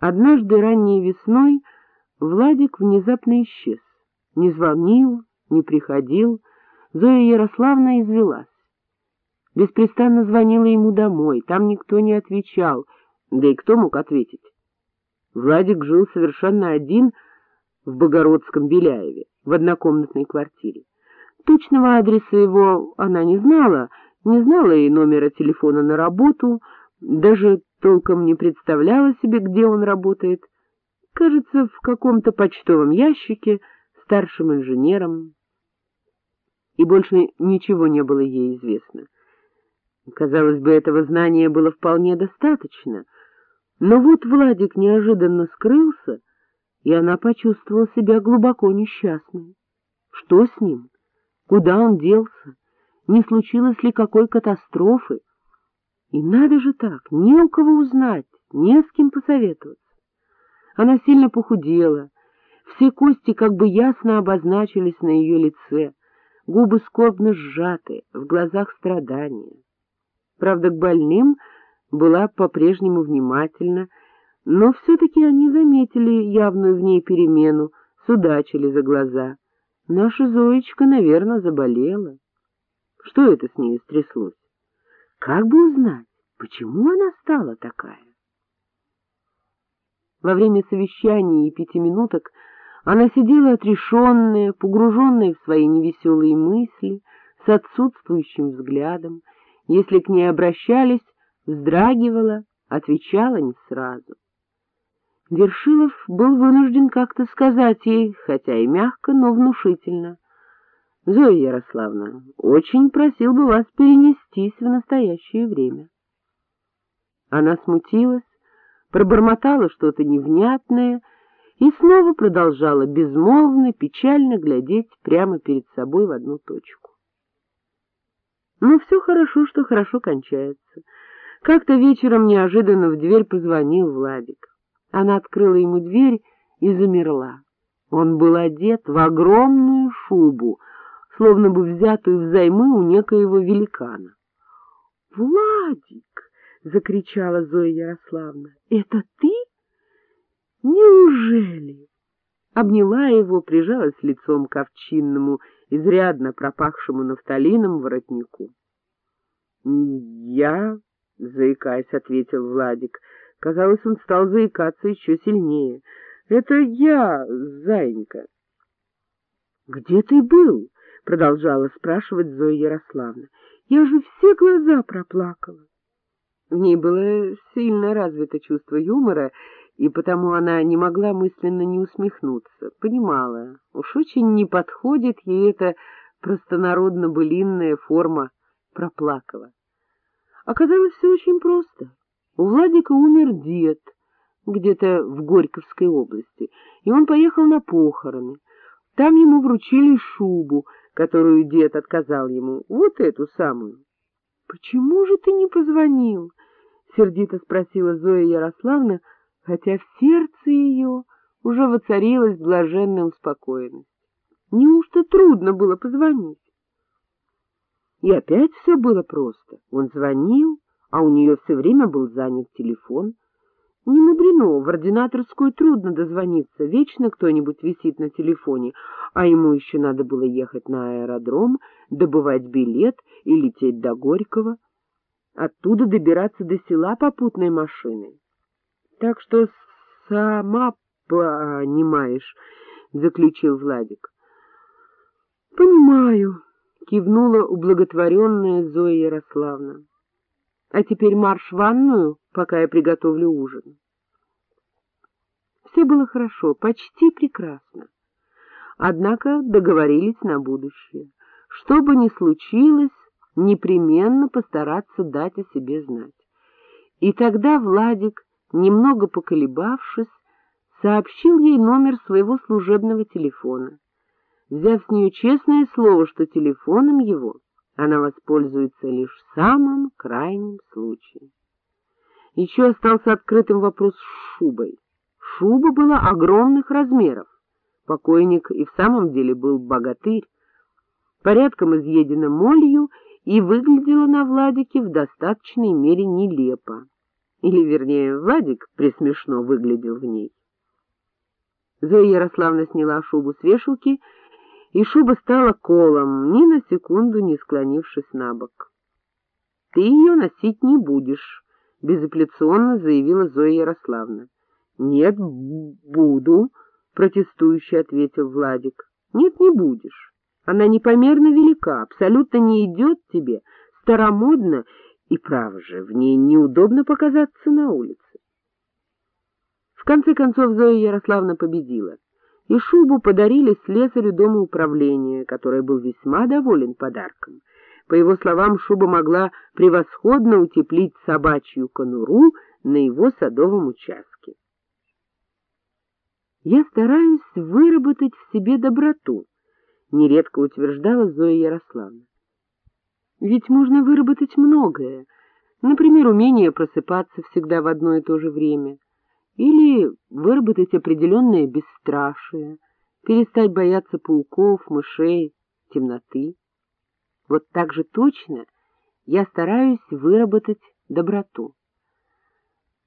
Однажды ранней весной Владик внезапно исчез. Не звонил, не приходил, Зоя Ярославна извелась. Беспрестанно звонила ему домой, там никто не отвечал, да и кто мог ответить? Владик жил совершенно один в Богородском Беляеве, в однокомнатной квартире. Точного адреса его она не знала, не знала и номера телефона на работу, даже толком не представляла себе, где он работает. Кажется, в каком-то почтовом ящике, старшим инженером. И больше ничего не было ей известно. Казалось бы, этого знания было вполне достаточно, но вот Владик неожиданно скрылся, и она почувствовала себя глубоко несчастной. Что с ним? Куда он делся? Не случилось ли какой катастрофы? И надо же так, не у кого узнать, не с кем посоветоваться. Она сильно похудела, все кости как бы ясно обозначились на ее лице, губы скорбно сжаты, в глазах страдания. Правда, к больным была по-прежнему внимательна, но все-таки они заметили явную в ней перемену, судачили за глаза. Наша Зоечка, наверное, заболела. Что это с ней стряслось? Как бы узнать, почему она стала такая? Во время совещаний и пятиминуток она сидела отрешенная, погруженная в свои невеселые мысли, с отсутствующим взглядом. Если к ней обращались, вздрагивала, отвечала не сразу. Вершилов был вынужден как-то сказать ей, хотя и мягко, но внушительно. — Зоя Ярославна, очень просил бы вас перенестись в настоящее время. Она смутилась, пробормотала что-то невнятное и снова продолжала безмолвно, печально глядеть прямо перед собой в одну точку. Ну, все хорошо, что хорошо кончается. Как-то вечером неожиданно в дверь позвонил Владик. Она открыла ему дверь и замерла. Он был одет в огромную шубу, словно бы взятую взаймы у некоего великана. — Владик! — закричала Зоя Ярославна. — Это ты? Неужели? Обняла его, прижалась лицом к овчинному, изрядно пропахшему нафталином воротнику. — Я, — заикаясь, ответил Владик, — Казалось, он стал заикаться еще сильнее. — Это я, зайенька. — Где ты был? — продолжала спрашивать Зоя Ярославна. — Я же все глаза проплакала. В ней было сильно развито чувство юмора, и потому она не могла мысленно не усмехнуться. Понимала, уж очень не подходит ей эта простонародно-былинная форма проплакала. Оказалось, все очень просто. У Владика умер дед где-то в Горьковской области, и он поехал на похороны. Там ему вручили шубу, которую дед отказал ему, вот эту самую. — Почему же ты не позвонил? — сердито спросила Зоя Ярославна, хотя в сердце ее уже воцарилась блаженная успокоенность. Неужто трудно было позвонить? И опять все было просто. Он звонил, а у нее все время был занят телефон. Не мудрено, в ординаторскую трудно дозвониться, вечно кто-нибудь висит на телефоне, а ему еще надо было ехать на аэродром, добывать билет и лететь до Горького, оттуда добираться до села попутной машиной. Так что сама понимаешь, — заключил Владик. — Понимаю, — кивнула ублаготворенная Зоя Ярославна. А теперь марш в ванную, пока я приготовлю ужин. Все было хорошо, почти прекрасно. Однако договорились на будущее. Что бы ни случилось, непременно постараться дать о себе знать. И тогда Владик, немного поколебавшись, сообщил ей номер своего служебного телефона, взяв с нее честное слово, что телефоном его она воспользуется лишь в самом крайнем случае. Еще остался открытым вопрос с шубой. Шуба была огромных размеров. Покойник и в самом деле был богатырь. Порядком изъедена молью и выглядела на Владике в достаточной мере нелепо. или, вернее, Владик присмешно выглядел в ней. Зоя Ярославна сняла шубу с вешалки, и шуба стала колом, ни на секунду не склонившись на бок. — Ты ее носить не будешь, — безапелляционно заявила Зоя Ярославна. — Нет, буду, — протестующе ответил Владик. — Нет, не будешь. Она непомерно велика, абсолютно не идет тебе, старомодна, и, право же, в ней неудобно показаться на улице. В конце концов Зоя Ярославна победила, и шубу подарили слесарю дома управления, который был весьма доволен подарком. По его словам, шуба могла превосходно утеплить собачью конуру на его садовом участке. «Я стараюсь выработать в себе доброту», — нередко утверждала Зоя Ярославна. «Ведь можно выработать многое, например, умение просыпаться всегда в одно и то же время, или выработать определенное бесстрашие, перестать бояться пауков, мышей, темноты. Вот так же точно я стараюсь выработать доброту.